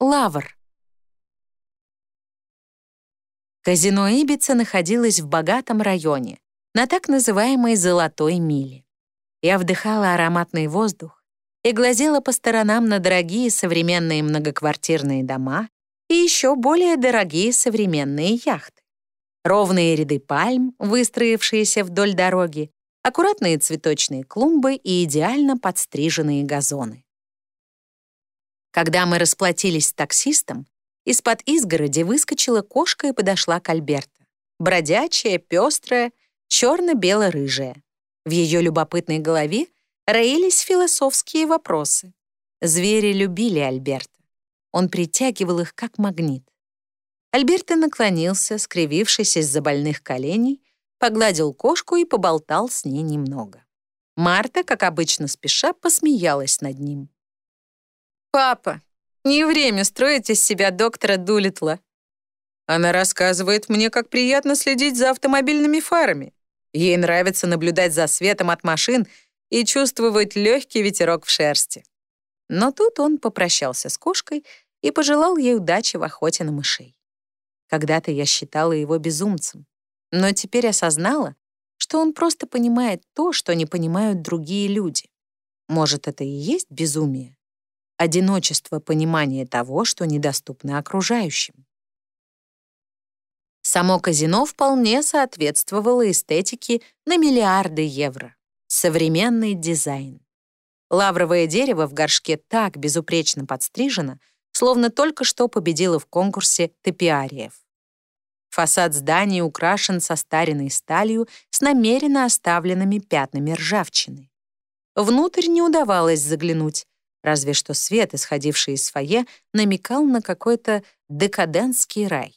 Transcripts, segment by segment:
Лавр. Казино Ибица находилось в богатом районе, на так называемой «золотой миле». Я вдыхала ароматный воздух и глазела по сторонам на дорогие современные многоквартирные дома и еще более дорогие современные яхты. Ровные ряды пальм, выстроившиеся вдоль дороги, аккуратные цветочные клумбы и идеально подстриженные газоны. Когда мы расплатились с таксистом, из-под изгороди выскочила кошка и подошла к Альберто. Бродячая, пестрая, черно-бело-рыжая. В ее любопытной голове роились философские вопросы. Звери любили Альберта. Он притягивал их как магнит. Альберто наклонился, скривившись из-за больных коленей, погладил кошку и поболтал с ней немного. Марта, как обычно спеша, посмеялась над ним. «Папа, не время строить из себя доктора Дулитла». Она рассказывает мне, как приятно следить за автомобильными фарами. Ей нравится наблюдать за светом от машин и чувствовать легкий ветерок в шерсти. Но тут он попрощался с кошкой и пожелал ей удачи в охоте на мышей. Когда-то я считала его безумцем, но теперь осознала, что он просто понимает то, что не понимают другие люди. Может, это и есть безумие? Одиночество понимания того, что недоступно окружающим. Само казино вполне соответствовало эстетике на миллиарды евро. Современный дизайн. Лавровое дерево в горшке так безупречно подстрижено, словно только что победило в конкурсе топиариев. Фасад здания украшен состаренной сталью с намеренно оставленными пятнами ржавчины. Внутрь не удавалось заглянуть, разве что свет, исходивший из фойе, намекал на какой-то декадентский рай.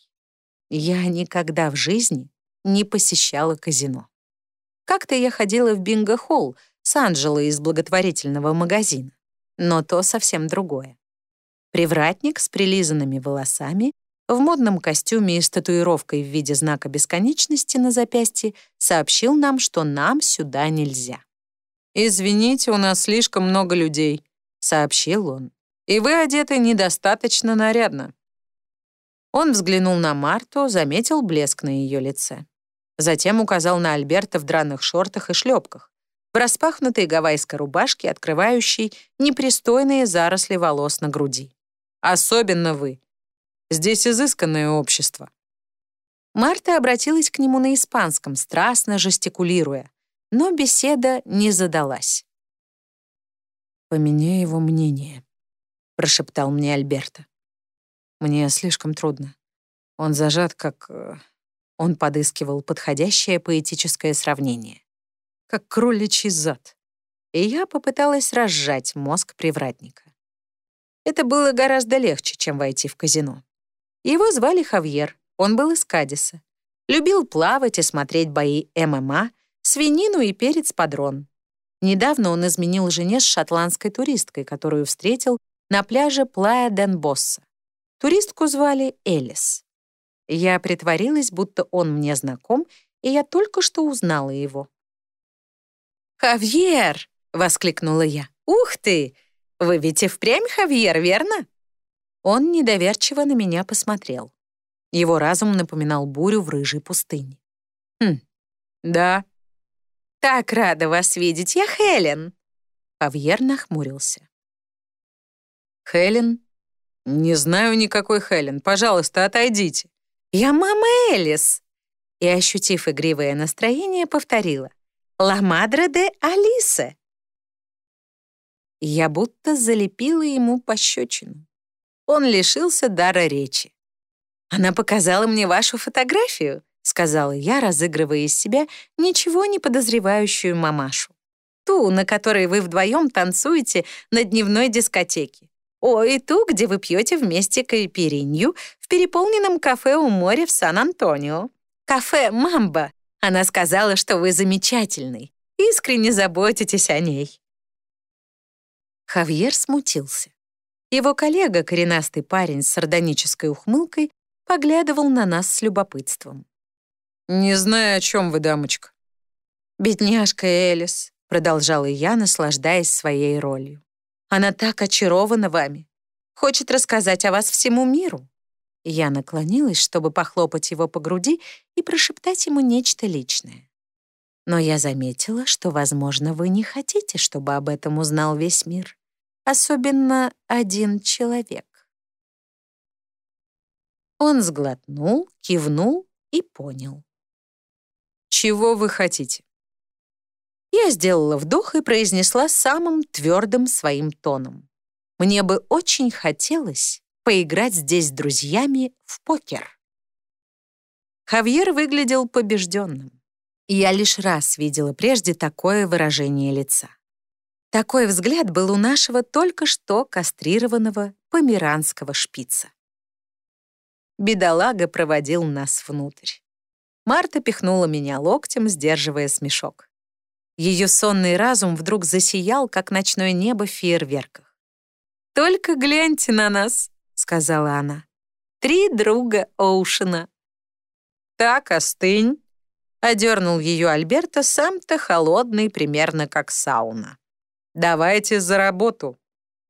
Я никогда в жизни не посещала казино. Как-то я ходила в бинго-холл с Анджелой из благотворительного магазина, но то совсем другое. Привратник с прилизанными волосами, в модном костюме и с татуировкой в виде знака бесконечности на запястье сообщил нам, что нам сюда нельзя. «Извините, у нас слишком много людей», сообщил он. «И вы одеты недостаточно нарядно». Он взглянул на Марту, заметил блеск на ее лице. Затем указал на Альберта в драных шортах и шлепках, в распахнутой гавайской рубашке, открывающей непристойные заросли волос на груди. «Особенно вы. Здесь изысканное общество». Марта обратилась к нему на испанском, страстно жестикулируя, но беседа не задалась. «Поменяй его мнение», — прошептал мне Альберто. «Мне слишком трудно. Он зажат, как...» э, Он подыскивал подходящее поэтическое сравнение. «Как кроличий зад». И я попыталась разжать мозг привратника. Это было гораздо легче, чем войти в казино. Его звали Хавьер, он был из Кадиса. Любил плавать и смотреть бои ММА, свинину и перец подрон. Недавно он изменил жене с шотландской туристкой, которую встретил на пляже Плая Ден Босса. Туристку звали Элис. Я притворилась, будто он мне знаком, и я только что узнала его. «Хавьер!» — воскликнула я. «Ух ты! Вы ведь и впрямь Хавьер, верно?» Он недоверчиво на меня посмотрел. Его разум напоминал бурю в рыжей пустыне. «Хм, да, «Так рада вас видеть, я Хелен!» Павьер нахмурился. «Хелен? Не знаю никакой Хелен. Пожалуйста, отойдите». «Я мама Элис!» И, ощутив игривое настроение, повторила. «Ла мадре де Алисе!» Я будто залепила ему пощечину. Он лишился дара речи. «Она показала мне вашу фотографию», — сказала я, разыгрывая из себя ничего не подозревающую мамашу. «Ту, на которой вы вдвоем танцуете на дневной дискотеке. О, и ту, где вы пьете вместе кайперинью в переполненном кафе у моря в Сан-Антонио. Кафе «Мамба». Она сказала, что вы замечательный, искренне заботитесь о ней». Хавьер смутился. Его коллега, коренастый парень с сардонической ухмылкой, поглядывал на нас с любопытством. «Не знаю, о чем вы, дамочка». «Бедняжка Элис», — продолжала я, наслаждаясь своей ролью. «Она так очарована вами. Хочет рассказать о вас всему миру». Я наклонилась, чтобы похлопать его по груди и прошептать ему нечто личное. Но я заметила, что, возможно, вы не хотите, чтобы об этом узнал весь мир. Особенно один человек. Он сглотнул, кивнул и понял. «Чего вы хотите?» Я сделала вдох и произнесла самым твердым своим тоном. Мне бы очень хотелось поиграть здесь с друзьями в покер. Хавьер выглядел побежденным. Я лишь раз видела прежде такое выражение лица. Такой взгляд был у нашего только что кастрированного померанского шпица. Бедолага проводил нас внутрь. Марта пихнула меня локтем, сдерживая смешок. Ее сонный разум вдруг засиял, как ночное небо в фейерверках. «Только гляньте на нас», — сказала она. «Три друга Оушена». «Так, остынь», Одернул ее Альберто, сам-то холодный, примерно как сауна. «Давайте за работу».